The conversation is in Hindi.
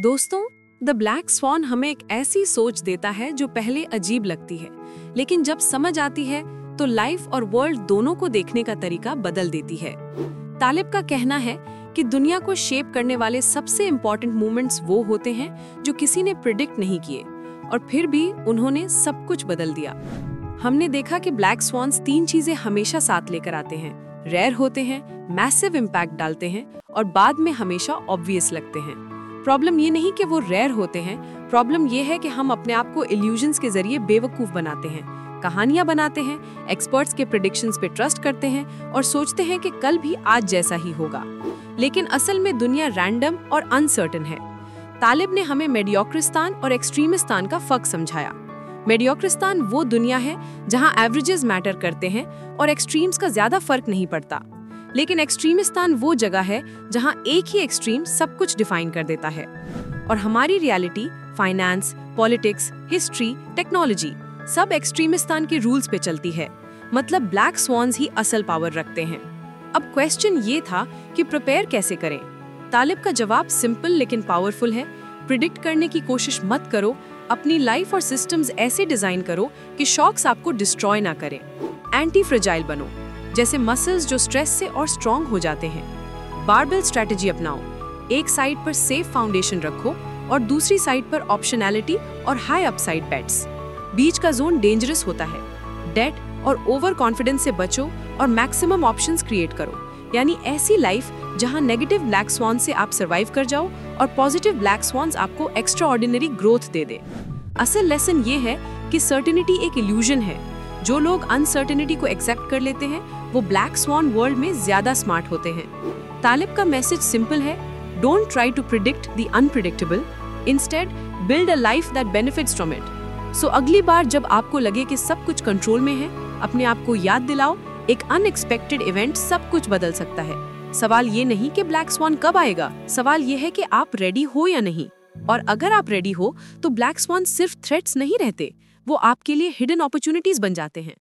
दोस्तों, द ब्लैक स्वॉन हमें एक ऐसी सोच देता है जो पहले अजीब लगती है, लेकिन जब समझ आती है तो लाइफ और वर्ल्ड दोनों को देखने का तरीका बदल देती है। तालिब का कहना है कि दुनिया को शेप करने वाले सबसे इम्पोर्टेंट मूवमेंट्स वो होते हैं जो किसी ने प्रिडिक्ट नहीं किए, और फिर भी उन्होंने सब कुछ बदल दिया। हमने देखा कि ब्लैक स्वॉन्स तीन चीज़ें हमेशा साथ लेकर आते हैं रेयर होते हैं मैसिव इम्पैक्ट डालते हैं, और बाद में हमेशा ऑब्वियस लगते हैं। प्रॉब्लम ये नहीं कि वो रेयर होते हैं। प्रॉब्लम ये है कि हम अपने आप को इल्यूजन्स के ज़रिए बेवकूफ़ बनाते हैं, कहानियाँ बनाते हैं एक्सपर्ट्स के प्रिडिक्शंस पे ट्रस्ट करते हैं और सोचते हैं कि कल भी आज जैसा ही होगा। लेकिन असल में दुनिया रैंडम और अनसर्टन है। तालिब ने हमें मेडियोक्रिस्तान और एक्सट्रीमिस्तान का फ़र्क समझाया। मेडियोक्रिस्तान वो दुनिया है जहाँ एवरेजेस मैटर करते हैं और एक्सट्रीम्स का ज़्यादा फ़र्क नहीं पड़ता। लेकिन एक्सट्रीमिस्तान वो जगह है जहाँ एक ही एक्सट्रीम सब कुछ डिफाइन कर देता है। और हमारी reality finance politics history technology सब एक्सट्रीमिस्तान के रूल्स पे चलती है। मतलब ब्लैक स्वॉन्स ही असल पावर रखते हैं। अब क्वेश्चन ये था कि प्रिपेयर कैसे करें? तालिब का जवाब सिंपल लेकिन पावरफुल है। प्रिडिक्ट करने की कोशिश मत करो। अपनी लाइफ और सिस्टम्स ऐसे डिज़ाइन करो कि शॉक्स आपको डिस्ट्रॉय ना करें। एंटी फ्रेजाइल बनो। जैसे मसल्स जो स्ट्रेस से और स्ट्रॉन्ग हो जाते हैं। बारबेल स्ट्रेटेजी अपनाओ। एक साइड पर सेफ़ फाउंडेशन रखो और दूसरी साइड पर ऑप्शनैलिटी और हाई अपसाइड बेट्स बीच का जोन डेंजरस होता है। डेट और ओवर कॉन्फिडेंस से बचो और मैक्सिमम ऑप्शंस क्रिएट करो। यानी ऐसी लाइफ जहाँ नेगेटिव ब्लैक स्वॉन से आप सरवाइव कर जाओ और पॉजिटिव ब्लैक स्वॉन्स आपको एक्स्ट्रा ग्रोथ दे दे। असल लेसन ये है कि सर्टिनिटी एक इल्यूजन है। जो लोग अनसर्टेनिटी को एक्सेप्ट कर लेते हैं, वो ब्लैक स्वॉन वर्ल्ड में ज़्यादा स्मार्ट होते हैं। तालिब का मैसेज सिंपल है don't try to predict the unpredictable instead build a life that benefits from it so अगली बार जब आपको लगे कि सब कुछ कंट्रोल में है, अपने आप को याद दिलाओ, एक अनएक्सपेक्टेड इवेंट सब कुछ बदल सकता है। सवाल ये नहीं कि ब्लैक स्वान कब आएगा, सवाल ये है कि आप रेडी हो या नहीं। और अगर आप रेडी हो तो ब्लैक स्वान सिर्फ़ थ्रेट्स नहीं रहते, वो आपके लिए हिडन अपॉर्चुनिटीज़ बन जाते हैं।